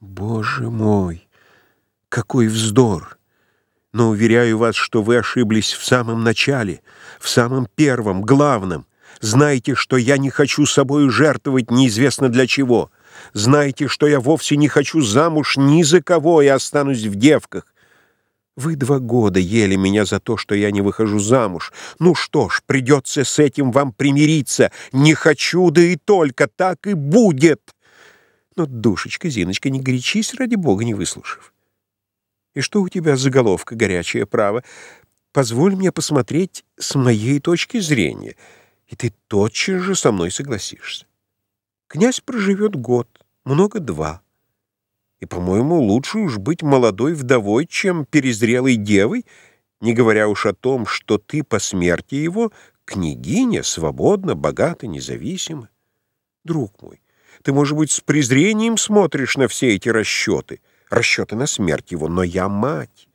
Боже мой, какой вздор! Но уверяю вас, что вы ошиблись в самом начале, в самом первом, главном. Знаете, что я не хочу собою жертвовать неизвестно для чего. Знаете, что я вовсе не хочу замуж ни за кого и останусь в девках. Вы два года ели меня за то, что я не выхожу замуж. Ну что ж, придется с этим вам примириться. Не хочу, да и только так и будет. Но, душечка, Зиночка, не горячись, ради бога, не выслушав. И что у тебя заголовка горячее право? Позволь мне посмотреть с моей точки зрения, и ты тотчас же со мной согласишься. Князь проживет год, много два. И, по-моему, лучше уж быть молодой вдовой, чем перезрелой девой, не говоря уж о том, что ты по смерти его княгиня, свободна, богата, независима. Друг мой, ты, может быть, с презрением смотришь на все эти расчеты, расчеты на смерть его, но я мать.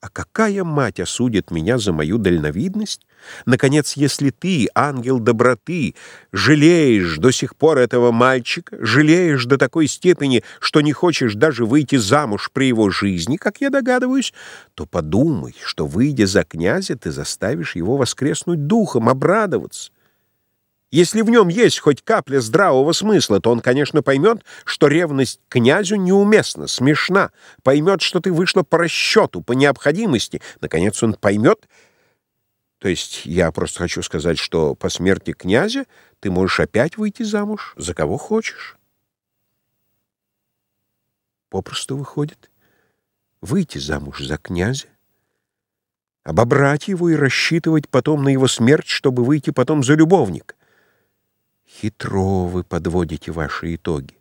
А какая мать осудит меня за мою дальновидность? Наконец, если ты, ангел доброты, жалеешь до сих пор этого мальчика, жалеешь до такой степени, что не хочешь даже выйти замуж при его жизни, как я догадываюсь, то подумай, что, выйдя за князя, ты заставишь его воскреснуть духом, обрадоваться. Если в нем есть хоть капля здравого смысла, то он, конечно, поймет, что ревность князю неуместна, смешна, поймет, что ты вышла по расчету, по необходимости. Наконец он поймет... То есть я просто хочу сказать, что по смерти князя ты можешь опять выйти замуж за кого хочешь. Попросту выходит выйти замуж за князя, обобрать его и рассчитывать потом на его смерть, чтобы выйти потом за любовника. Хитро вы подводите ваши итоги.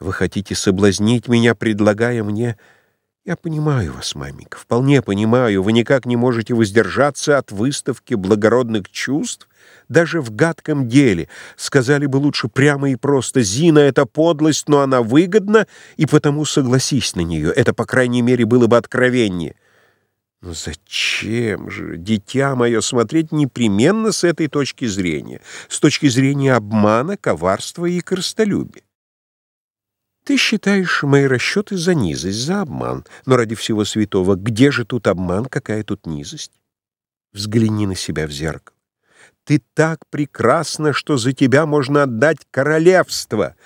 Вы хотите соблазнить меня, предлагая мне... Я понимаю вас, маменька, вполне понимаю. Вы никак не можете воздержаться от выставки благородных чувств, даже в гадком деле. Сказали бы лучше прямо и просто. Зина — это подлость, но она выгодна, и потому согласись на нее. Это, по крайней мере, было бы откровеннее. Но зачем же, дитя мое, смотреть непременно с этой точки зрения, с точки зрения обмана, коварства и корыстолюбия? Ты считаешь мои расчеты за низость, за обман, но ради всего святого, где же тут обман, какая тут низость? Взгляни на себя в зеркало. Ты так прекрасна, что за тебя можно отдать королевство.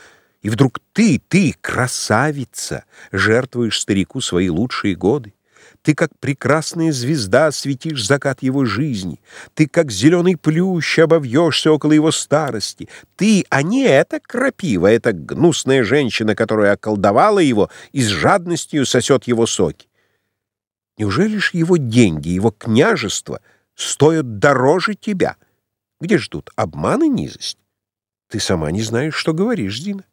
И вдруг ты, ты, красавица, жертвуешь старику свои лучшие годы. Ты, как прекрасная звезда, осветишь закат его жизни. Ты, как зеленый плющ, обовьешься около его старости. Ты, а не эта крапива, эта гнусная женщина, которая околдовала его и с жадностью сосет его соки. Неужели ж его деньги, его княжество стоят дороже тебя? Где ж тут обман и низость? Ты сама не знаешь, что говоришь, Зина.